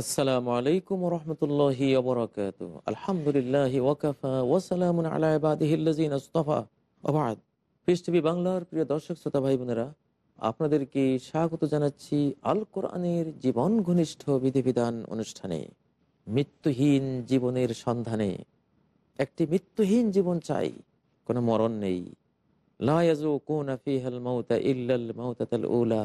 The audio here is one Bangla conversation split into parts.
আসসালামু আলাইকুম রহমতুল্লাহি ওবরাকাত। আলহামদুলিল্লাহ ওয়াকাফা ওয়াসালামুন আলা ইবাদিহিল্লাযিনা ইসতাফা ওবাদ টিভি বাংলার প্রিয় দর্শক, শ্রোতা ভাই বোনেরা, আপনাদেরকে স্বাগত জানাচ্ছি আল কোরআনের জীবন ঘনিষ্ঠ বিধিবিধান অনুষ্ঠানে। মৃত্যুহীন জীবনের সন্ধানে। একটি মৃত্যুহীন জীবন চাই, কোনো মরণ নেই। লায়াজু কোন ফিহাল মাউতা ইল্লাল মাউতাতাল উলা।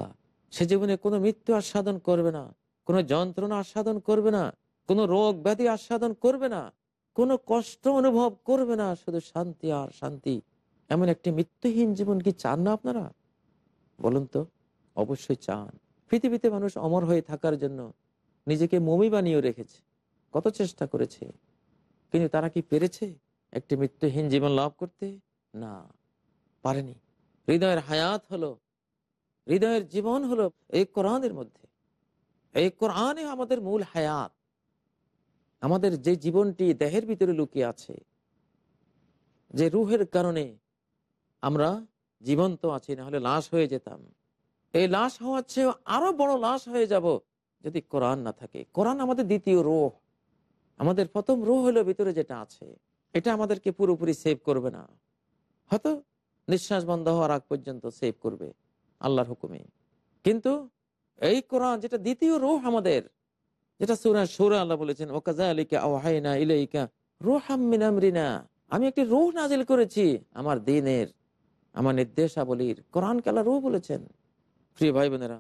সে জীবনে কোনো মৃত্যু আস্বাদন করবে না। কোনো যন্ত্রণা আস্বাদন করবে না, কোনো রোগ ব্যাধি আস্বাদন করবে না, কোনো কষ্ট অনুভব করবে না, শুধু শান্তি আর শান্তি। এমন একটি মৃত্যুহীন জীবন কি চান না আপনারা? বলুন তো, অবশ্যই চান। পৃথিবীতে মানুষ অমর হয়ে থাকার জন্য নিজেকে মমি বানিয়ে রেখেছে। কত চেষ্টা করেছে, কিন্তু তারা কি পেরেছে একটি মৃত্যুহীন জীবন লাভ করতে? না, পারেনি। হৃদয়ের হায়াত হলো, হৃদয়ের জীবন হলো এই কোরআনের মধ্যে। এই কোরআনে আমাদের মূল হায়াত, আমাদের যে জীবনটি দেহের ভিতরে লুকিয়ে আছে, যে রুহের কারণে আমরা জীবন্ত আছি, না হলে লাশ হয়ে যেতাম। এই লাশ হওয়ার চেয়েও আরও বড় লাশ হয়ে যাব যদি কোরআন না থাকে। কোরআন আমাদের দ্বিতীয় রোহ। আমাদের প্রথম রোহ হলো ভিতরে যেটা আছে। এটা আমাদেরকে পুরোপুরি সেভ করবে না। হয়তো নিঃশ্বাস বন্ধ হওয়ার আগ পর্যন্ত সেভ করবে, আল্লাহর হুকুমে। কিন্তু এই কোরআন যেটা দ্বিতীয় রোহ আমাদের, যেটা সুরা সুরা আল্লাহ বলেছেন ওকাজা আলিকা ওহাইনা ইলাইকা রোহামিনা আমি একটি রোহ নাজিল করেছি আমার দিনের, আমার নির্দেশাবলীর। কোরআন কালা রোহ বলেছেন। প্রিয় ভাই বোনেরা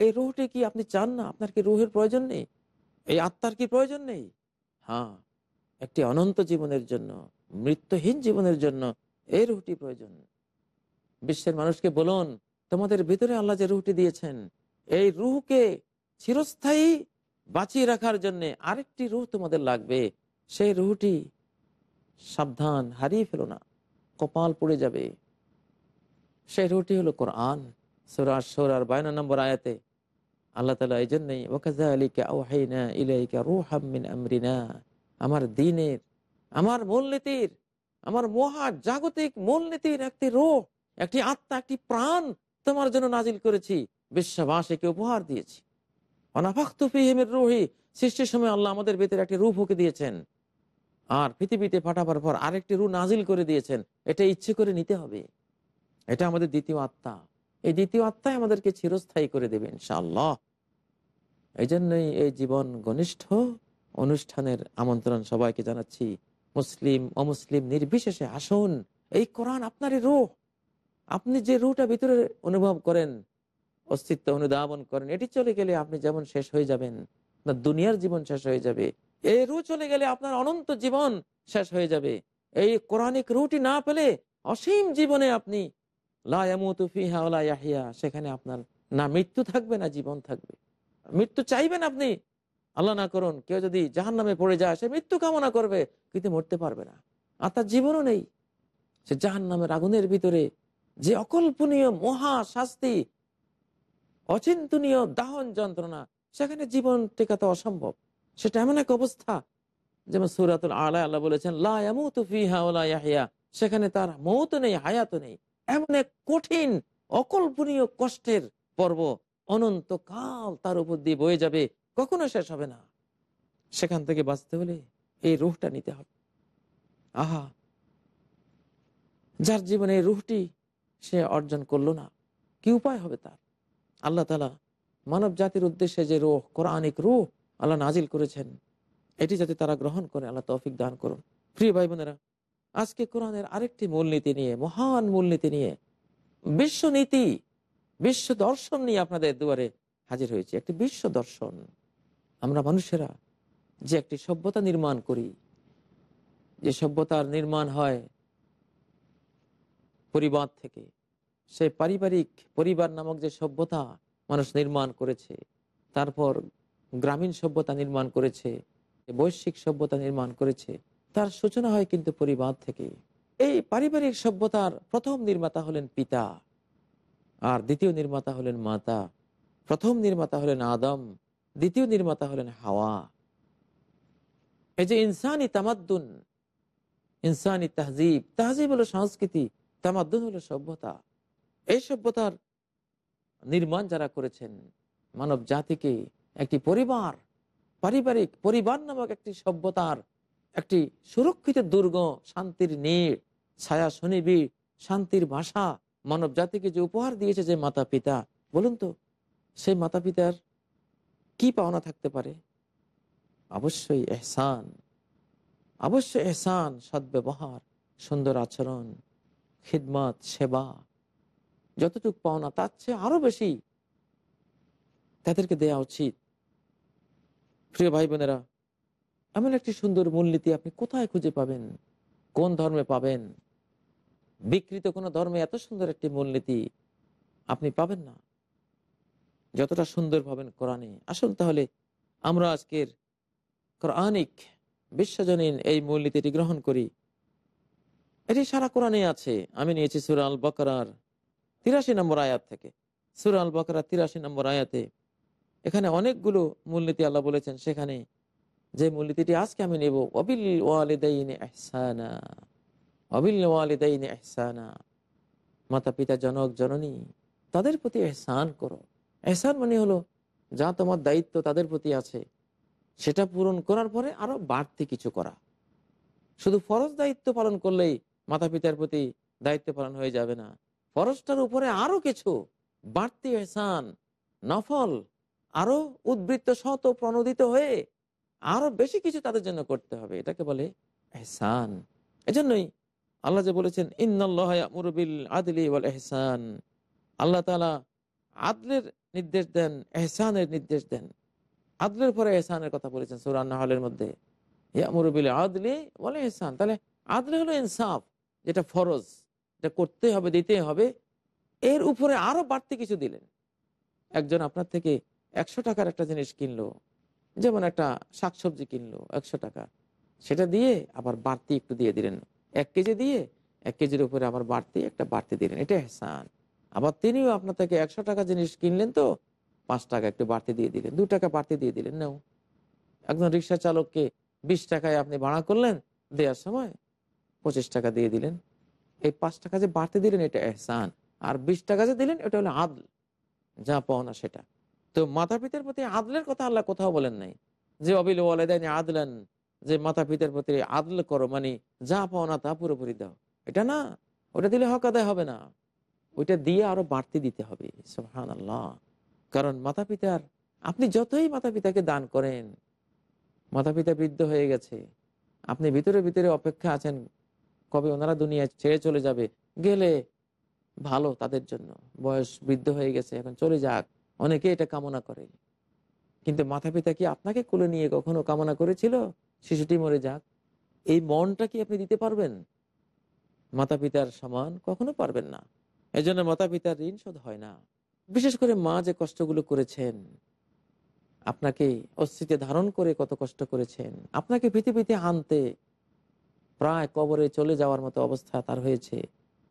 এই রোহটি কি আপনি চান না? আপনার কি রোহের প্রয়োজন নেই? এই আত্মার কি প্রয়োজন নেই? হ্যাঁ একটি অনন্ত জীবনের জন্য, মৃত্যুহীন জীবনের জন্য এই রুহটি প্রয়োজন। বিশ্বের মানুষকে বলুন, তোমাদের ভিতরে আল্লাহ যে রুহটি দিয়েছেন এই রুহকে চিরস্থায়ী বাঁচিয়ে রাখার জন্য আরেকটি রুহ তোমাদের লাগবে। সেই রুহটি সাবধান, হারিয়ে ফেলো না, কপাল পড়ে যাবে। সেই রুহটি হলো কোরআন বায়না নম্বর আয়াতে আল্লাহ তালা এই জন্যই ওকাজা আলিকা ইলাইকা আমরিনা, আমার দিনের, আমার মূলনীতির, আমার মহা জাগতিক মূলনীতির একটি রোহ, একটি আত্মা, একটি প্রাণ তোমার জন্য নাজিল করেছি। বিশ্ববাসীকে উপহার দিয়েছি। অনাফাক্তুফিহিমের রুহি সৃষ্টির সময় আল্লাহ আমাদের ভিতরে একটি রূপ ফুকে দিয়েছেন। আর পৃথিবীতে পাঠাবার পর আরেকটি রু নাজিল করে দিয়েছেন। এটা ইচ্ছে করে নিতে হবে। এটা আমাদের দ্বিতীয় আত্মা। এই দ্বিতীয় আত্মাই আমাদেরকে চিরস্থায়ী করে দেবে ইনশাআল্লাহ। এই জন্যই এই জীবন ঘনিষ্ঠ অনুষ্ঠানের আমন্ত্রণ সবাইকে জানাচ্ছি। মুসলিম, অমুসলিম নির্বিশেষে আসুন। এই কোরআন আপনারই রূহ আপনি যে রুটা ভিতরে অনুভব করেন অস্তিত্ব অনুধাবন করেন। এটি চলে গেলে আপনি যেমন শেষ হয়ে যাবেন, আপনার দুনিয়ার জীবন শেষ হয়ে যাবে। এই রু চলে গেলে আপনার অনন্ত জীবন শেষ হয়ে যাবে। এই কোরআনিক রুটি না পেলে অসীম জীবনে আপনি সেখানে আপনার না মৃত্যু থাকবে, না জীবন থাকবে। মৃত্যু চাইবেন আপনি, আল্লাহ না করুন, কেউ যদি জাহান নামে পড়ে যায়, সে মৃত্যু কামনা করবে, কিন্তু মরতে পারবে না। আর তার জীবনও নেই। সে জাহান নামের আগুনের ভিতরে যে অকল্পনীয় মহা শাস্তি অচিন্তনীয় দাহন যন্ত্রণা, সেখানে জীবন টেকাতে অসম্ভব। সেটা এমন এক অবস্থা, যেমন সুরাতুল আল্লাহ আল্লাহ বলেছেন লাহিয়া সেখানে তার মৌত নেই, হায়াত নেই। এমন এক কঠিন, অকল্পনীয় কষ্টের পর্ব অনন্তকাল তার উপর দিয়ে বয়ে যাবে, কখনো শেষ হবে না। সেখান থেকে বাঁচতে হলে এই রুহটা নিতে হবে। আহা! যার জীবনে এই রুহটি সে অর্জন করল না, কি উপায় হবে তার? আল্লাহ তালা মানব জাতির উদ্দেশ্যে যে রোহ, কোরআনিক রুহ আল্লাহ নাজিল করেছেন, এটি যাতে তারা গ্রহণ করে, আল্লাহ তৌফিক দান করুন। প্রিয় ভাই বোনেরা আজকে কোরআনের আরেকটি মূলনীতি নিয়ে, মহান মূলনীতি নিয়ে বিশ্ব নীতি, বিশ্ব দর্শন নিয়ে আপনাদের দুয়ারে হাজির হয়েছে। একটি বিশ্ব দর্শন। আমরা মানুষেরা যে একটি সভ্যতা নির্মাণ করি, যে সভ্যতার নির্মাণ হয় পরিবার থেকে সে পারিবারিক পরিবার নামক যে সভ্যতা মানুষ নির্মাণ করেছে, তারপর গ্রামীণ সভ্যতা নির্মাণ করেছে, বৈশ্বিক সভ্যতা নির্মাণ করেছে, তার সূচনা হয় কিন্তু পরিবার থেকে। এই পারিবারিক সভ্যতার প্রথম নির্মাতা হলেন পিতা আর দ্বিতীয় নির্মাতা হলেন মাতা। প্রথম নির্মাতা হলেন আদম, দ্বিতীয় নির্মাতা হলেন হাওয়া। এই যে ইনসানি তামাদ্দুন, ইনসানি তাহজিব তাহজিব হলো সংস্কৃতি, তামাদ্দুন হলো সভ্যতা। এই সভ্যতার নির্মাণ যারা করেছেন, মানব জাতিকে একটি পরিবার, পারিবারিক পরিবার নামক একটি সভ্যতার একটি সুরক্ষিত, দুর্গ, শান্তির নীড়, ছায়া শনিবি শান্তির ভাষা মানব জাতিকে যে উপহার দিয়েছে যে মাতা পিতা বলুন তো, সেই মাতা পিতার কি পাওনা থাকতে পারে? অবশ্যই এহসান অবশ্যই এহসান, সদ্ব্যবহার, সুন্দর আচরণ, খিদমত, সেবা যতটুকু পাওনা, তার চেয়ে আরও বেশি তাদেরকে দেয়া উচিত। প্রিয় ভাই বোনেরা এমন একটি সুন্দর মূলনীতি আপনি কোথায় খুঁজে পাবেন? কোন ধর্মে পাবেন? বিকৃত কোনো ধর্মে এত সুন্দর একটি মূলনীতি আপনি পাবেন না। যতটা সুন্দর পাবেন কোরআনে। আসুন তাহলে আমরা আজকের কোরআনিক বিশ্বজনীন এই মূলনীতিটি গ্রহণ করি। এটি সারা কোরআনে আছে। আমি নিয়েছি সুরাল বকরার তিরাশি নম্বর আয়াত থেকে। সুরা আল বকরার তিরাশি নম্বর আয়াতে এখানে অনেকগুলো মূলনীতি আল্লাহ বলেছেন, সেখানে যে মূলনীতিটি আজকে আমি নেব অবিল ওয়ালিদাইন এহসানা অবিল ওয়ালিদাইন এহসানা মাতা পিতা জনক জননী, তাদের প্রতি এহসান করো। এহসান মানে হলো যা তোমার দায়িত্ব তাদের প্রতি আছে, সেটা পূরণ করার পরে আরও বাড়তি কিছু করা। শুধু ফরজ দায়িত্ব পালন করলেই মাতা পিতার প্রতি দায়িত্ব পালন হয়ে যাবে না। ফরজটার উপরে আরও কিছু বাড়তি এহসান, নফল, আরও উদ্বৃত্ত শত প্রণোদিত হয়ে আরও বেশি কিছু তাদের জন্য করতে হবে। এটাকে বলে এহসান। এজন্যই আল্লাহ যে বলেছেন ইন্নআল্লাহবিল আদলি ওয়াল এহসান। আল্লাহ তালা আদলের নির্দেশ দেন, এহসানের নির্দেশ দেন। আদলের পরে এহসানের কথা বলেছেন সুরান্না হলের মধ্যে। ইয়ামুরবিল আদলি বলে এহসান। তাহলে আদলে হলো ইনসাফ, যেটা ফরজ। এটা করতে হবে দিতে হবে। এর উপরে আরও বাড়তি কিছু দিলেন। একজন আপনার থেকে একশো টাকার একটা জিনিস কিনলো, যেমন একটা শাকসবজি কিনলো একশো টাকা। সেটা দিয়ে আবার বাড়তি একটু দিয়ে দিলেন। এক কেজি দিয়ে এক কেজির উপরে আবার বাড়তি একটা বাড়তি দিলেন। এটা এহসান। আবার তিনিও আপনার থেকে একশো টাকা জিনিস কিনলেন তো, পাঁচ টাকা একটু বাড়তি দিয়ে দিলেন, দু টাকা বাড়তি দিয়ে দিলেন, নাও। একজন রিক্সা চালককে বিশ টাকায় আপনি ভাড়া করলেন, দেওয়ার সময় পঁচিশ টাকা দিয়ে দিলেন। এই পাঁচ টাকা যে বাড়তি দিলেন এটা এহসান, আর বিশ টাকা যে দিলেন এটা হলো আদল, যা পাওনা সেটা। তো মাতা পিতার প্রতি আদলের কথা আল্লাহ কোথাও বলেন নাই। যে অবিল আদলেন, যে মাতা পিতার প্রতি আদল করো মানে যা পাওনা তা পুরোপুরি দাও। এটা না, ওটা দিলে হক আদায় হবে না। ওইটা দিয়ে আরও বাড়তি দিতে হবে সোহান আল্লাহ কারণ মাতা পিতার আপনি যতই মাতা পিতাকে দান করেন মাতা পিতা বৃদ্ধ হয়ে গেছে, আপনি ভিতরে ভিতরে অপেক্ষা আছেন কবে ওনারা দুনিয়া ছেড়ে চলে যাবে? গেলে ভালো তাদের জন্য। বয়স বৃদ্ধ হয়ে গেছে, এখন চলে যাক। অনেকে এটা কামনা করে কিন্তু মাতা পিতা কি আপনাকে কোলে নিয়ে কখনো কামনা করেছিল? শিশুটি মরে যাক। এই মনটা কি আপনি দিতে পারবেন? মাতা পিতার সমান কখনো পারবেন না। এই জন্য মাতা পিতার ঋণ শোধ হয় না। বিশেষ করে মা যে কষ্টগুলো করেছেন, আপনাকে অস্তিত্বে ধারণ করে কত কষ্ট করেছেন, আপনাকে পৃথিবীতে আনতে প্রায় কবরে চলে যাওয়ার মতো অবস্থা তার হয়েছে।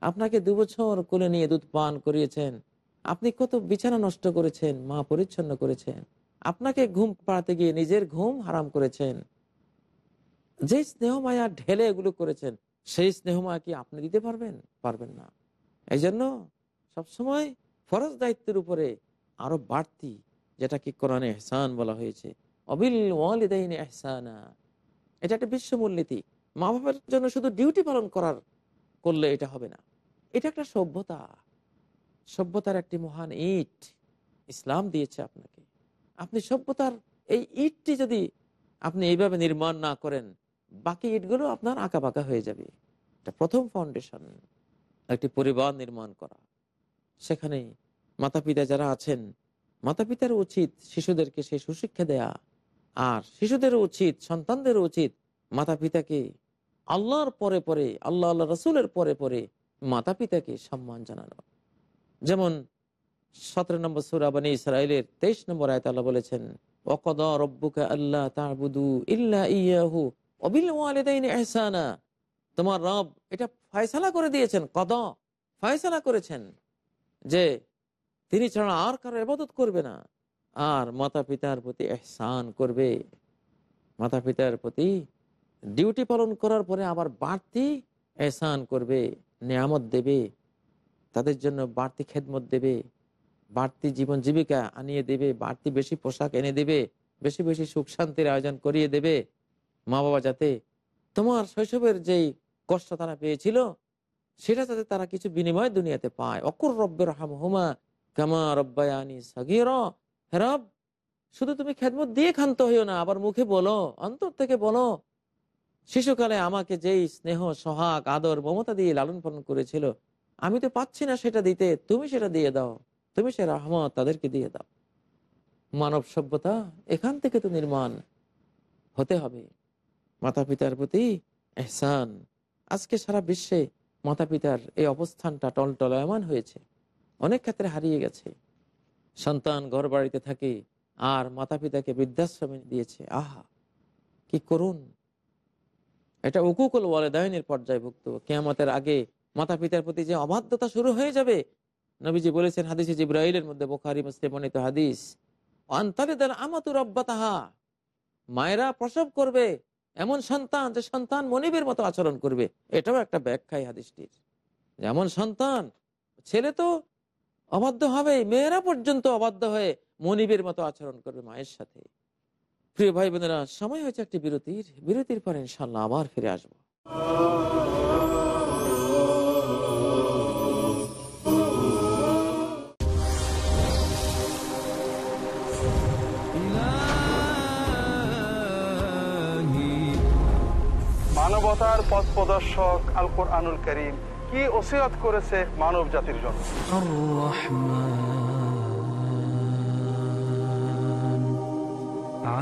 আপনাকে দু বছর কোলে নিয়ে দুধ পান করিয়েছেন। আপনি কত বিছানা নষ্ট করেছেন, মা পরিচ্ছন্ন করেছেন। আপনাকে ঘুম পাড়াতে গিয়ে নিজের ঘুম হারাম করেছেন। যে স্নেহ মায়া ঢেলে এগুলো করেছেন, সেই স্নেহ মায়া কি আপনি দিতে পারবেন? পারবেন না। এই জন্য সবসময় ফরজ দায়িত্বের উপরে আরও বাড়তি, যেটাকে কোরআনে এহসান বলা হয়েছে। অবিল ওয়ালিদাইন এহসানা। এটা একটা বিশ্ব মূলনীতি। মা বাবার জন্য শুধু ডিউটি পালন করার করলে এটা হবে না। এটা একটা সভ্যতা। সভ্যতার একটি মহান ইট ইসলাম দিয়েছে আপনাকে। আপনি সভ্যতার এই ইটটি যদি আপনি এইভাবে নির্মাণ না করেন, বাকি ইটগুলো আপনার আঁকা বাঁকা হয়ে যাবে। এটা প্রথম ফাউন্ডেশন একটি পরিবার নির্মাণ করা। সেখানে মাতা পিতা যারা আছেন মাতা পিতার উচিত শিশুদেরকে সেই সুশিক্ষা দেয়া। আর শিশুদেরও উচিত সন্তানদেরও উচিত মাতা পিতাকে আল্লাহর পরে পরে, আল্লাহ আল্লাহ রসুলের পরে পরে মাতা পিতাকে সম্মান জানানো। যেমন সতেরো নম্বর সুরাবানী ইসরায়েলের তেইশ নম্বর আয়ত আল্লাহ বলেছেন ওকদ রব্বুকা আল্লাহ তাবুদু ইল্লা ইয়াহু অবিল ওয়ালিদাইনি ইহসানা। তোমার রব এটা ফয়সালা করে দিয়েছেন, কদ, ফয়সালা করেছেন যে তিনি ছাড়া আর কারও এবাদত করবে না। আর মাতা পিতার প্রতি এহসান করবে। মাতা পিতার প্রতি ডিউটি পালন করার পরে আবার বাড়তি এহসান করবে, নিয়ামত দেবে, তাদের জন্য বাড়তি খেদমত দেবে, বাড়তি জীবন জীবিকা আনিয়ে দেবে, বাড়তি বেশি পোশাক এনে দেবে, বেশি বেশি সুখ শান্তির আয়োজন করিয়ে দেবে মা বাবা যাতে তোমার শৈশবের যেই কষ্ট তারা পেয়েছিল, সেটা যাতে তারা কিছু বিনিময় দুনিয়াতে পায়। অকুর রব্বের হাম হুমা কামা রব্বায়ানি সাগির। হেরব শুধু তুমি খেদমত দিয়ে ক্ষান্ত হইও না, আবার মুখে বলো, অন্তর থেকে বলো শিশুকালে আমাকে যেই স্নেহ, সোহাগ, আদর, মমতা দিয়ে লালন পালন করেছিল, আমি তো পাচ্ছি না সেটা দিতে, তুমি সেটা দিয়ে দাও। তুমি সে রহমত তাদেরকে দিয়ে দাও। মানব সভ্যতা এখান থেকে তো নির্মাণ হতে হবে। মাতা পিতার প্রতি এহসান। আজকে সারা বিশ্বে মাতা পিতার এই অবস্থানটা টলটলয়মান হয়েছে। অনেক ক্ষেত্রে হারিয়ে গেছে। সন্তান ঘর বাড়িতে থাকে, আর মাতা পিতাকে বৃদ্ধাশ্রমে দিয়েছে। আহা, কি করুন এটা উকুকুল ওয়ালেদায়নের পর্যায়ভুক্ত কেয়ামতের আগে মাতা পিতার প্রতি যে অবাধ্যতা শুরু হয়ে যাবে, নবীজি বলেছেন হাদিসে জিব্রাইলের মধ্যে বোখারি, মুসলিম মনিত হাদিস অন্তরিদাল আমাতুর অব্বাতাহা মায়েরা প্রসব করবে, এমন সন্তান যে সন্তান মনিবের মতো আচরণ করবে। এটাও একটা ব্যাখ্যাই হাদিসটির। যেমন সন্তান, ছেলে তো অবাধ্য হবে, মেয়েরা পর্যন্ত অবাধ্য হয়ে মনিবের মতো আচরণ করবে মায়ের সাথে। প্রিয় ভাই বোনেরা সময় হয়েছে একটি বিরতির। বিরতির পর ইনশাল্লাহ আবার ফিরে আসব। মানবতার পথ প্রদর্শক আল কোরআনুল করিম কি ওসিয়ত করেছে মানব জাতির জন্য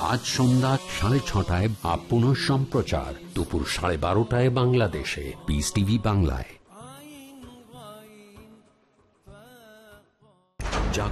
আজ সন্ধ্যা সাড়ে ছটায় পুনঃ সম্প্রচার দুপুর সাড়ে বারোটায় বাংলাদেশে। পিস টিভি বাংলায়।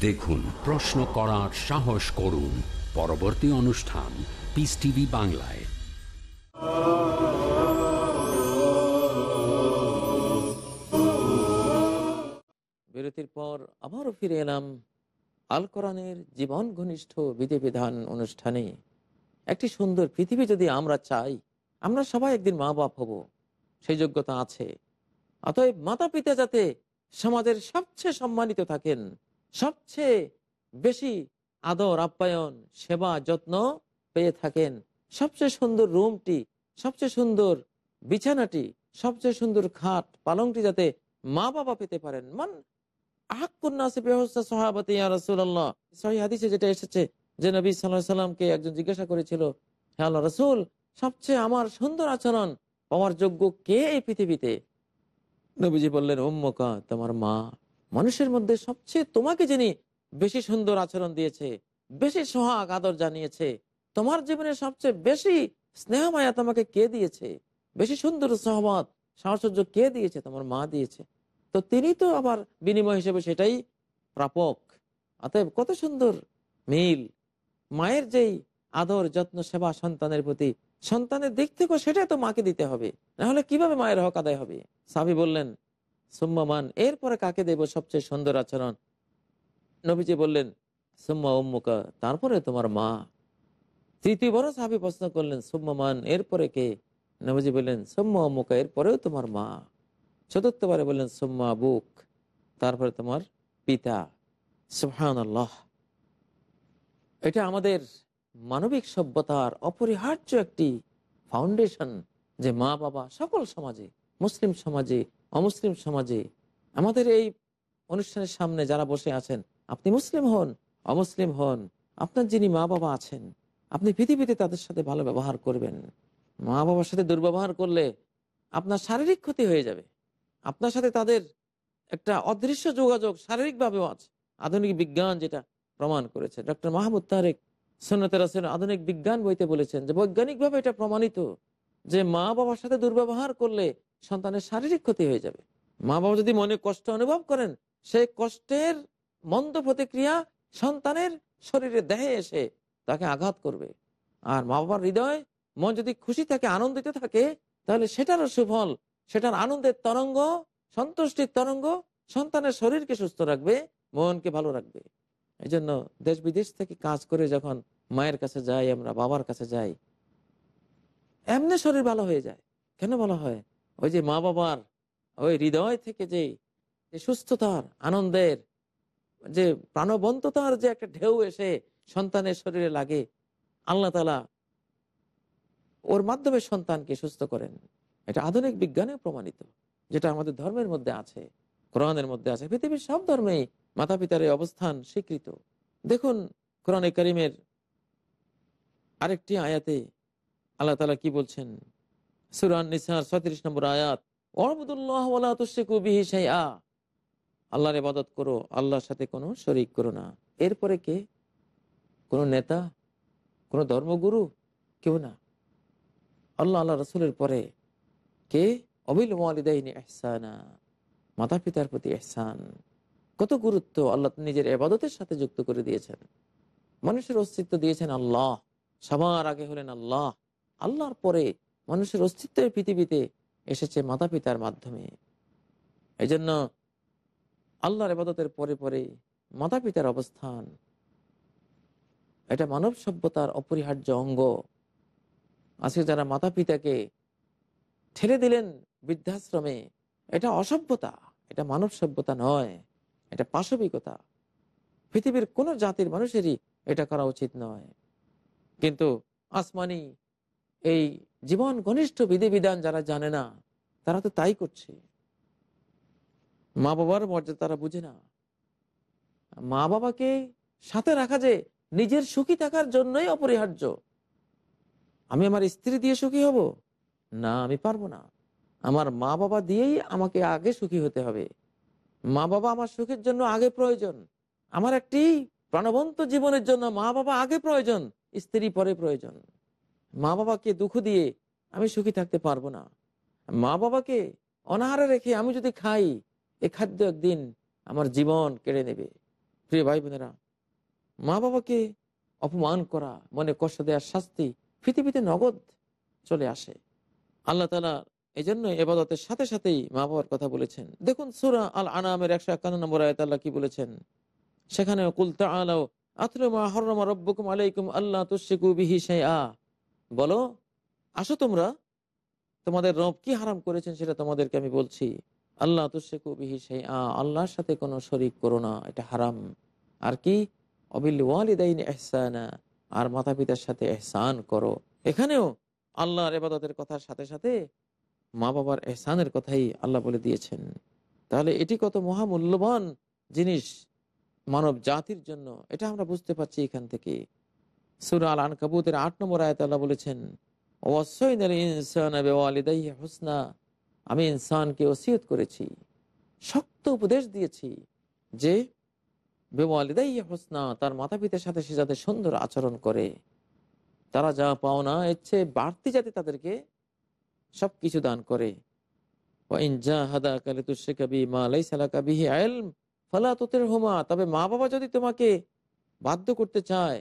দেখুন, প্রশ্ন করার সাহস করুন। পরবর্তী অনুষ্ঠান পিস টিভি বাংলায়। বিরতির পর আবারও ফিরে এলাম আল কোরআনের জীবন ঘনিষ্ঠ বিধিবিধান অনুষ্ঠানে। একটি সুন্দর পৃথিবী যদি আমরা চাই, আমরা সবাই একদিন মা বাপ হব, সেই যোগ্যতা আছে। অতএব মাতা পিতা যাতে সমাজের সবচেয়ে সম্মানিত থাকেন, সবচেয়ে বেশি আদর, আপ্যায়ন, সেবা, যত্ন পেয়ে থাকেন। সবচেয়ে সুন্দর রুমটি, সবচেয়ে সুন্দর বিছানাটি, সবচেয়ে সুন্দর খাট, পালংটি যাতে মা বাবা পেতে পারেন। মান যেটা এসেছে একজন জিজ্ঞাসা করেছিল সবচেয়ে আমার সুন্দর আচরণ, পাওয়ার যোগ্য কে এই পৃথিবীতে? নবীজি বললেন ওম্মকা তোমার মা মানুষের মধ্যে সবচেয়ে তোমাকে যিনি বেশি সুন্দর আচরণ দিয়েছে, বেশি সোহাগ আদর জানিয়েছে, তোমার জীবনে সবচেয়ে বেশি স্নেহ মায়া তোমাকে কে দিয়েছে? বেশি সুন্দর সহমত সাহসর্য কে দিয়েছে? তোমার মা দিয়েছে। তো তিনি তো আবার বিনিময় হিসেবে সেটাই প্রাপক। অতএব কত সুন্দর মিল। মায়ের যেই আদর, যত্ন, সেবা সন্তানের প্রতি সন্তানের দিক থেকেও সেটাই তো মাকে দিতে হবে। নাহলে কীভাবে মায়ের হক আদায় হবে? সাবি বললেন সুম্মান এরপরে কাকে দেব সবচেয়ে সুন্দর আচরণ? নবীজি বললেন, সুম্মা উম্মুকা। তারপরে তোমার মা। তৃতীয় বড় সাহাবি প্রশ্ন করলেন সুম্মান এরপরে কে? নবীজি বললেন, সুম্মা উম্মুকা। এরপরেও তোমার মা। চতুর্থবারে বললেন, সুম্মা বুক তারপরে তোমার পিতা। সুহান এটা আমাদের মানবিক সভ্যতার অপরিহার্য একটি ফাউন্ডেশন যে মা বাবা সকল সমাজে, মুসলিম সমাজে, অমুসলিম সমাজে, আমাদের এই অনুষ্ঠানের সামনে যারা বসে আছেন, আপনি মুসলিম হন, অমুসলিম হন, আপনার যিনি মা বাবা আছেন, আপনি পৃথিবীতে তাদের সাথে ভালো ব্যবহার করবেন। মা বাবার সাথে দুর্ব্যবহার করলে আপনার শারীরিক ক্ষতি হয়ে যাবে। আপনার সাথে তাদের একটা অদৃশ্য যোগাযোগ শারীরিকভাবেও আছে। আধুনিক বিজ্ঞান যেটা প্রমাণ করেছে। ডক্টর মাহমুদ তারেক সন্ন্যতের আধুনিক বিজ্ঞান বইতে বলেছেন যে বৈজ্ঞানিকভাবে এটা প্রমাণিত যে মা বাবার সাথে দুর্ব্যবহার করলে সন্তানের শারীরিক ক্ষতি হয়ে যাবে। মা বাবা যদি মনে কষ্ট অনুভব করেন, সেই কষ্টের মন্দ প্রতিক্রিয়া সন্তানের শরীরে দেহে এসে তাকে আঘাত করবে। আর মা বাবার হৃদয়, মন যদি খুশি থাকে, আনন্দিত থাকে, তাহলে সেটারও সুফল, সেটার আনন্দের তরঙ্গ, সন্তুষ্টির তরঙ্গ সন্তানের শরীরকে সুস্থ রাখবে, মনকে ভালো রাখবে। এই জন্য দেশ বিদেশ থেকে কাজ করে যখন মায়ের কাছে যাই, আমরা বাবার কাছে যাই, এমনি শরীর ভালো হয়ে যায়। কেন বলা হয়? ওই যে মা বাবার ওই হৃদয় থেকে যে সুস্থতার, আনন্দের, যে প্রাণবন্ততার যে একটা ঢেউ এসে সন্তানের শরীরে লাগে, আল্লাহ তালা ওর মাধ্যমে সন্তানকে সুস্থ করেন। এটা আধুনিক বিজ্ঞানে প্রমাণিত, যেটা আমাদের ধর্মের মধ্যে আছে, কোরআনের মধ্যে আছে, পৃথিবীর সব ধর্মেই মাতা পিতার এই অবস্থান স্বীকৃত। দেখুন, কোরআনে করিমের আরেকটি আয়াতে আল্লাহ তালা কি বলছেন? সুরান নিসার ছত্রিশ নম্বর আয়াত আল্লাহর ইবাদত করো, আল্লাহর সাথে কোনো শরিক করো না। এরপরে কে? কোন নেতা? কোন ধর্মগুরু? কেউ না। আল্লাহ আল্লাহ রসুলের পরে কে? অবিল ওয়ালিদাইনি এহসানা মাতা পিতার প্রতি এহসান কত গুরুত্ব আল্লাহ নিজের এবাদতের সাথে যুক্ত করে দিয়েছেন? মানুষের অস্তিত্ব দিয়েছেন আল্লাহ। সবার আগে হলেন আল্লাহ। আল্লাহর পরে মানুষের অস্তিত্বের পৃথিবীতে এসেছে মাতা পিতার মাধ্যমে। এই জন্য আল্লাহর এবাদতের পরে পরে মাতা পিতার অবস্থান, এটা মানব সভ্যতার অপরিহার্য অঙ্গ। আজকে যারা মাতা পিতাকে ঠেলে দিলেন বৃদ্ধাশ্রমে, এটা অসভ্যতা, এটা মানব সভ্যতা নয়। এটা পাশবিকতা। পৃথিবীর কোন জাতির মানুষেরই এটা করা উচিত নয়। কিন্তু আসমানি এই জীবন ঘনিষ্ঠ বিধিবিধান যারা জানে না, তারা তো তাই করছে। মা বাবার মর্যাদা তারা বুঝে না। মা বাবাকে সাথে রাখা যে নিজের সুখী থাকার জন্যই অপরিহার্য। আমি আমার স্ত্রী দিয়ে সুখী হব? না, আমি পারব না। আমার মা বাবা দিয়েই আমাকে আগে সুখী হতে হবে। মা বাবা আমার সুখের জন্য আগে প্রয়োজন। আমার একটি প্রাণবন্ত জীবনের জন্য মা বাবা আগে প্রয়োজন, স্ত্রী পরে প্রয়োজন। মা বাবাকে দুঃখ দিয়ে আমি সুখী থাকতে পারব না। মা বাবাকে অনাহারে রেখে আমি যদি খাই, এ খাদ্য একদিন আমার জীবন কেড়ে নেবে। প্রিয় ভাই বোনেরা মা বাবাকে অপমান করা, মনে কষ্ট দেওয়ার শাস্তি পৃথিবীতে নগদ চলে আসে। আল্লাহ তালা এই জন্য এবাদতের সাথে সাথেই মা বাবার কথা বলেছেন। দেখুন, সুরা আল আনামের একশো একান্ন নম্বর আয়ত আল্লাহ কি বলেছেন? সেখানে কুলতা আলাও বলো, আসো তোমরা, তোমাদের রব কি হারাম করেছেন সেটা তোমাদেরকে আমি বলছি। আল্লাহ তুশিকু বিহি আ আল্লাহর সাথে কোনো শরিক করো না, এটা হারাম। আর কি? অবিল ওয়ালিদাইন এহসানা আর মাতা পিতার সাথে এহসান করো। এখানেও আল্লাহর এবাদতের কথার সাথে সাথে মা বাবার এহসানের কথাই আল্লাহ বলে দিয়েছেন। তাহলে এটি কত মহামূল্যবান জিনিস মানব জাতির জন্য, এটা আমরা বুঝতে পারছি এখান থেকে। সুরা আল আনকাবুতের আট নম্বর আয়ত আল্লাহ বলেছেন "ওয়াসাইনাল ইনসানা হুসনা আমি ইনসানকে ওসিয়ত করেছি, শক্ত উপদেশ দিয়েছি যে বেওয়ালিদাইহি হুসনা, তার মাতা পিতার সাথে সে যাতে সুন্দর আচরণ করে। তারা যা পাওনা এর চেয়ে বাড়তি যাতে তাদেরকে সবকিছু দান করে। তবে মা বাবা যদি তোমাকে বাধ্য করতে চায়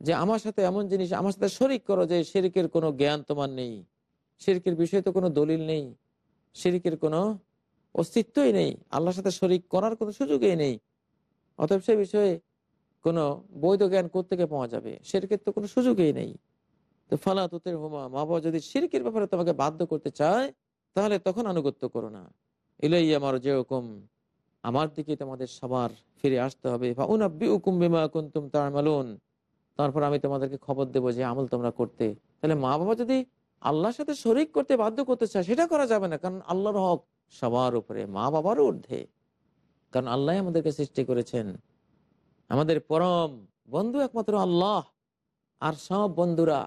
যে আমার সাথে এমন জিনিস, আমার সাথে শরিক করো যে শিরিকের কোনো জ্ঞান তোমার নেই, শিরিকের বিষয়ে তো কোনো দলিল নেই, শিরিকের কোনো অস্তিত্বই নেই, আল্লাহর সাথে শরিক করার কোনো সুযোগই নেই, অতএব সে বিষয়ে কোনো বৈধ জ্ঞান কোথেকে পাওয়া যাবে? শিরকের তো কোনো সুযোগই নেই। তো ফালা তুতের হোমা, মা বাবা যদি শিরকের ব্যাপারে তোমাকে বাধ্য করতে চায়, তাহলে তখন আনুগত্য করো না। এলাই আমার যেরকম আমার দিকে তোমাদের সবার ফিরে আসতে হবে। তারপর আমি তোমাদেরকে খবর দেবো যে আমল তোমরা করতে। তাহলে মা বাবা যদি আল্লাহর সাথে শরিক করতে বাধ্য করতে চায়, সেটা করা যাবে না, কারণ আল্লাহর হক সবার উপরে, মা বাবার ঊর্ধ্বে। কারণ আল্লাহ আমাদেরকে সৃষ্টি করেছেন। আমাদের পরম বন্ধু একমাত্র আল্লাহ, আর সব বন্ধুরা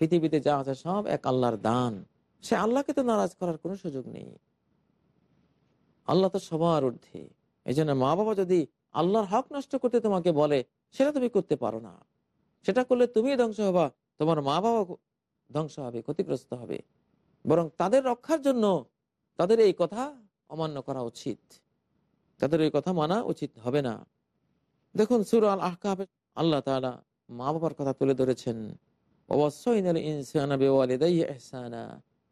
পৃথিবীতে যা আছে সব এক আল্লাহর দান। সে আল্লাহকে তো নারাজ করার কোনো সুযোগ নেই। আল্লাহ তো সবার ঊর্ধ্বে। এই জন্য মা বাবা যদি আল্লাহর হক নষ্ট করতে তোমাকে বলে, সেটা তুমি করতে পারো না। সেটা করলে তুমি ধ্বংস হবা, তোমার মা বাবা ধ্বংস হবে, ক্ষতিগ্রস্ত হবে। বরং তাদের রক্ষার জন্য তাদের এই কথা অমান্য করা উচিত। তাদের এই কথা মানা উচিত হবে না। দেখুন, সুর আল আহকাবে আল্লাহ তালা মা বাবার কথা তুলে ধরেছেন।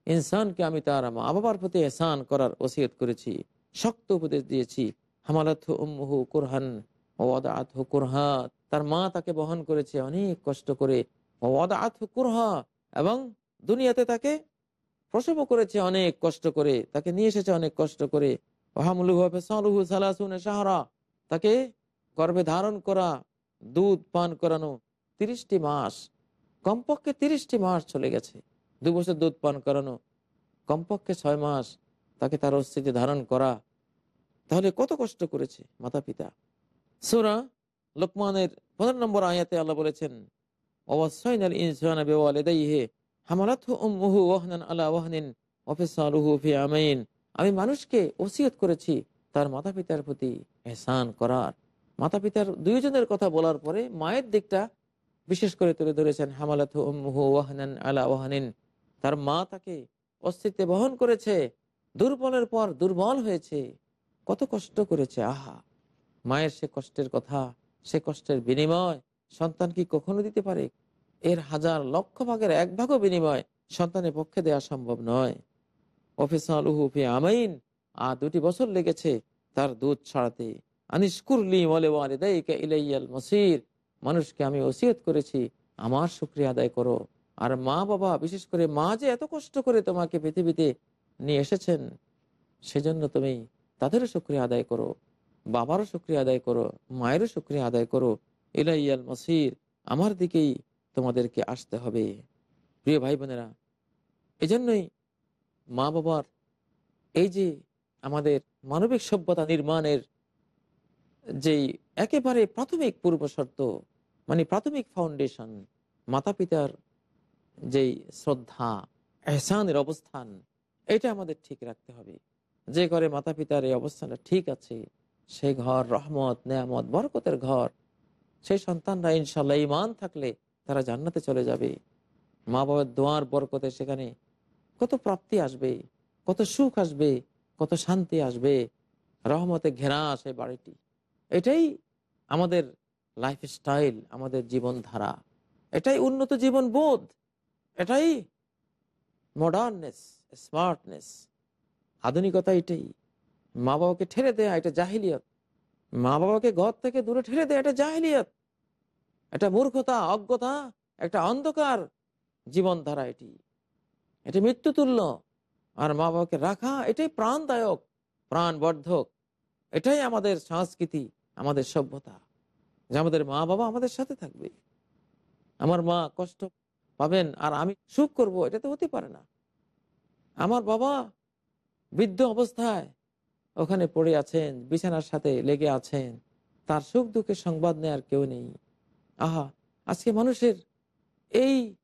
ইনসানকে আমি তার মা বাবার প্রতি এহসান করার ওসিয়ত করেছি, শক্ত উপদেশ দিয়েছি। হামালাত উম্মুহু কুরহান, ওয়াদাআত কুরহা। তার মা তাকে বহন করেছে অনেক কষ্ট করে, ওয়াদাআত কুরহা। এবং দুনিয়াতে তাকে প্রসব করেছে অনেক কষ্ট করে, তাকে নিয়ে এসেছে অনেক কষ্ট করে। সাহারা তাকে গর্ভে ধারণ করা, দুধ পান করানো তিরিশটি মাস কমপক্ষে তিরিশটি মাস চলে গেছে। দু বছর দুধ পান করানো, কমপক্ষে ছয় মাস তাকে তার অস্তিত্বে ধারণ করা, তাহলে কত কষ্ট করেছে মাতা পিতা সুরা লোকমানের পনেরো নম্বর আয়াতে আল্লাহ বলেছেন আলা আমি মানুষকে ওসিয়ত করেছি তার মাতা পিতার প্রতি এহসান করার। মাতা পিতার দুইজনের কথা বলার পরে মায়ের দিকটা বিশেষ করে তুলে ধরেছেন হামালাত আলা ওয়াহনিন। তার মা তাকে অস্তিত্বে বহন করেছে, দুর্বলের পর দুর্বল হয়েছে। কত কষ্ট করেছে, আহা! মায়ের সে কষ্টের কথা, সে কষ্টের বিনিময় সন্তান কি কখনো দিতে পারে? এর হাজার লক্ষ ভাগের এক ভাগও বিনিময় সন্তানের পক্ষে দেওয়া সম্ভব নয়। অফিসাল উহুফি আমাইন, আর দুটি বছর লেগেছে তার দুধ ছাড়াতে। আনিসকুরলি বলে ওয়ালিদাইকা ইলাইয়াল মসির মানুষকে আমি ওসিয়ত করেছি, আমার শুক্রিয়া আদায় করো। আর মা বাবা, বিশেষ করে মা যে এত কষ্ট করে তোমাকে পৃথিবীতে নিয়ে এসেছেন, সেজন্য তুমি তাদেরও শুক্রিয়া আদায় করো, বাবারও শুক্রিয়া আদায় করো, মায়েরও শুক্রিয়া আদায় করো। ইলাইয়াল মসির, আমার দিকেই তোমাদেরকে আসতে হবে। প্রিয় ভাই বোনেরা এজন্যই মা বাবার এই যে আমাদের মানবিক সভ্যতা নির্মাণের যেই একেবারে প্রাথমিক পূর্ব শর্ত মানে প্রাথমিক ফাউন্ডেশন মাতা পিতার যেই শ্রদ্ধা, এহসানের অবস্থান, এটা আমাদের ঠিক রাখতে হবে। যে ঘরে মাতা পিতার এই অবস্থানটা ঠিক আছে সেই ঘর রহমত, নেয়ামত, বরকতের ঘর সেই সন্তানরা ইনশাল্লাহ ইমান থাকলে তারা জান্নাতে চলে যাবে। মা বাবার দোয়ার বরকতে সেখানে কত প্রাপ্তি আসবে, কত সুখ আসবে, কত শান্তি আসবে, রহমতে ঘেরা আসে বাড়িটি। এটাই আমাদের লাইফস্টাইল আমাদের জীবনধারা। এটাই উন্নত জীবন বোধ এটাই মডার্ননেস স্মার্টনেস আধুনিকতা এটাই। মা বাবাকে ঠেলে দেয়া, এটা জাহিলিয়ত। মা বাবাকে ঘর থেকে দূরে ঠেলে দেয়া, এটা জাহিলিয়ত। এটা মূর্খতা, অজ্ঞতা, একটা অন্ধকার জীবনধারা এটি। এটি মৃত্যুতুল্য। আর মা বাবাকে রাখা, এটাই প্রাণদায়ক, প্রাণবর্ধক। এটাই আমাদের সংস্কৃতি। আমাদের সভ্যতা। যে আমাদের মা বাবা আমাদের সাথে থাকবে। আমার মা কষ্ট পাবেন আর আমি সুখ করব, এটা তো হতে পারে না। আমার বাবা বৃদ্ধ অবস্থায় ওখানে পড়ে আছেন, বিছানার সাথে লেগে আছেন। তার সুখ দুঃখের সংবাদ নেয়ার কেউ নেই। আহা, আজকে মানুষের এই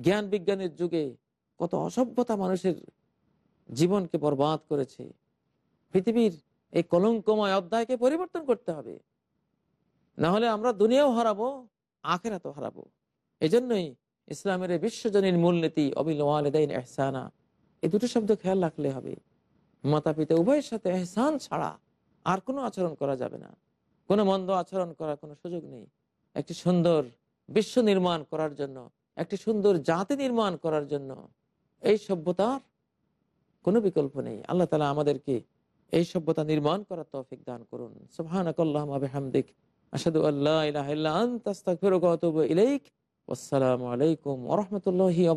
জ্ঞান বিজ্ঞানের যুগে কত অসভ্যতা মানুষের জীবনকে বরবাদ করেছে। পৃথিবীর এই কলঙ্কময় অধ্যায়কে পরিবর্তন করতে হবে। না হলে আমরা দুনিয়াও হারাবো, আখেরাতও হারাবো। এজন্যই ইসলামের বিশ্বজনীন মূলনীতি, অবিলওয়ালেদাইন এহসানা এই দুটো শব্দ খেয়াল রাখলে হবে। মাতা পিতা উভয়ের সাথে এহসান ছাড়া আর কোনো আচরণ করা যাবে না। কোনো মন্দ আচরণ করার কোনো সুযোগ নেই। একটি সুন্দর বিশ্ব নির্মাণ করার জন্য, একটি সুন্দর জাতি নির্মাণ করার জন্য এই সভ্যতার কোনো বিকল্প নেই। আল্লাহ তালা আমাদেরকে এই সভ্যতা নির্মাণ করার তৌফিক দান করুন। সুবহানাকাল্লাহ হামদিক আসাদু আল্লাহ ইলাহা ইল্লা আনতা, আস্তাগফিরুকা ওয়া আতুবু আলাইকুম ওয়া রাহমাতুল্লাহি ওয়া